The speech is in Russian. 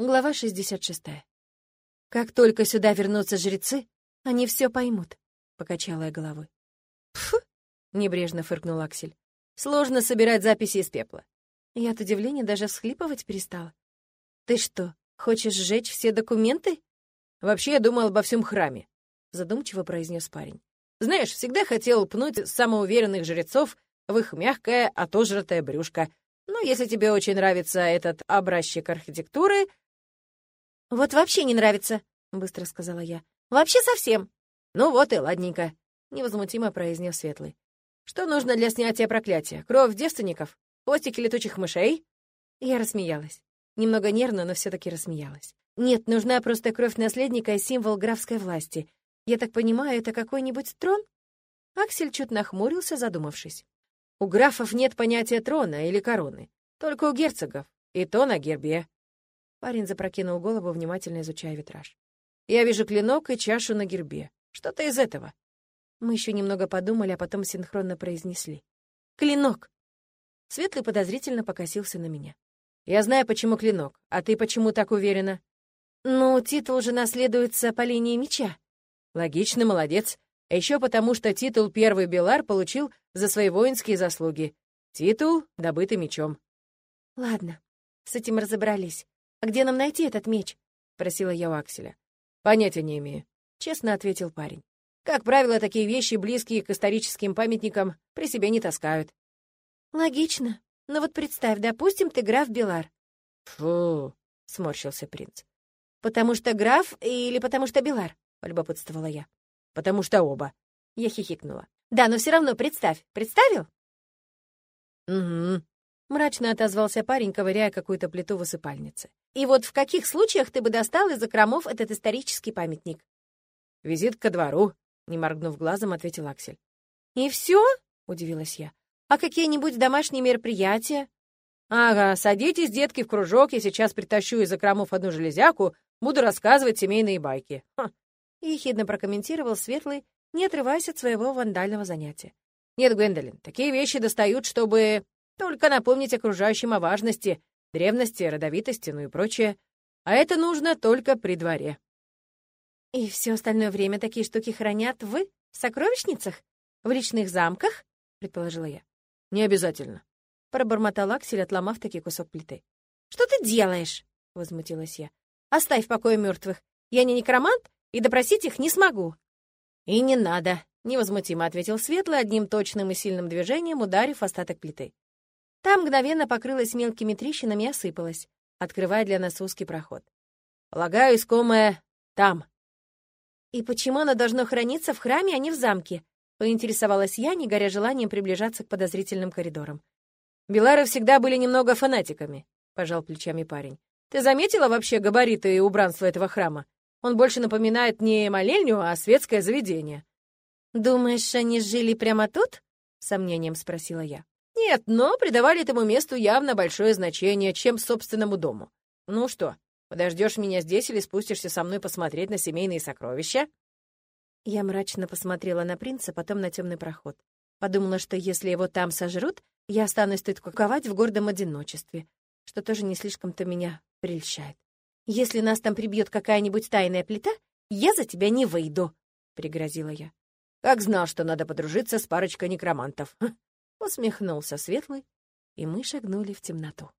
Глава 66. «Как только сюда вернутся жрецы, они все поймут», — покачала я головой. «Пф!» — небрежно фыркнул Аксель. «Сложно собирать записи из пепла». Я от удивления даже всхлипывать перестала. «Ты что, хочешь сжечь все документы?» «Вообще я думал обо всем храме», — задумчиво произнес парень. «Знаешь, всегда хотел пнуть самоуверенных жрецов в их мягкое, отожратое брюшко. Но если тебе очень нравится этот образчик архитектуры, «Вот вообще не нравится», — быстро сказала я. «Вообще совсем». «Ну вот и ладненько», — невозмутимо произнес Светлый. «Что нужно для снятия проклятия? Кровь девственников? Хвостики летучих мышей?» Я рассмеялась. Немного нервно, но все таки рассмеялась. «Нет, нужна просто кровь наследника и символ графской власти. Я так понимаю, это какой-нибудь трон?» Аксель чуть нахмурился, задумавшись. «У графов нет понятия трона или короны, только у герцогов, и то на гербе. Парень запрокинул голову, внимательно изучая витраж. «Я вижу клинок и чашу на гербе. Что-то из этого». Мы еще немного подумали, а потом синхронно произнесли. «Клинок!» Светлый подозрительно покосился на меня. «Я знаю, почему клинок. А ты почему так уверена?» «Ну, титул же наследуется по линии меча». «Логично, молодец. А еще потому, что титул первый Белар получил за свои воинские заслуги. Титул, добытый мечом». «Ладно, с этим разобрались. «А где нам найти этот меч?» — просила я у Акселя. «Понятия не имею», — честно ответил парень. «Как правило, такие вещи, близкие к историческим памятникам, при себе не таскают». «Логично. Но вот представь, допустим, ты граф Белар». «Фу», — сморщился принц. «Потому что граф или потому что Белар?» — полюбопытствовала я. «Потому что оба». Я хихикнула. «Да, но все равно представь. Представил?» «Угу», — мрачно отозвался парень, ковыряя какую-то плиту в высыпальнице. И вот в каких случаях ты бы достал из закромов этот исторический памятник? Визит ко двору, не моргнув глазом, ответил Аксель. И все? удивилась я. А какие-нибудь домашние мероприятия? Ага, садитесь, детки, в кружок, я сейчас притащу из закромов одну железяку, буду рассказывать семейные байки. Ха. Ехидно прокомментировал Светлый, не отрываясь от своего вандального занятия. Нет, Гвендолин, такие вещи достают, чтобы только напомнить окружающим о важности древности, родовитости, ну и прочее. А это нужно только при дворе. И все остальное время такие штуки хранят вы в сокровищницах? В личных замках? Предположила я. Не обязательно. Пробормотал Аксель, отломав таки кусок плиты. Что ты делаешь? Возмутилась я. Оставь в покое мертвых. Я не некромант и допросить их не смогу. И не надо, невозмутимо ответил Светлый одним точным и сильным движением, ударив остаток плиты. Там мгновенно покрылась мелкими трещинами и осыпалась, открывая для нас узкий проход. «Полагаю, искомое там». «И почему оно должно храниться в храме, а не в замке?» — поинтересовалась я, не горя желанием приближаться к подозрительным коридорам. «Белары всегда были немного фанатиками», — пожал плечами парень. «Ты заметила вообще габариты и убранство этого храма? Он больше напоминает не молельню, а светское заведение». «Думаешь, они жили прямо тут?» — сомнением спросила я. Нет, но придавали этому месту явно большое значение, чем собственному дому. Ну что, подождешь меня здесь или спустишься со мной посмотреть на семейные сокровища?» Я мрачно посмотрела на принца, потом на темный проход. Подумала, что если его там сожрут, я останусь тут куковать в гордом одиночестве, что тоже не слишком-то меня прельщает. «Если нас там прибьет какая-нибудь тайная плита, я за тебя не выйду», — пригрозила я. «Как знал, что надо подружиться с парочкой некромантов», Усмехнулся Светлый, и мы шагнули в темноту.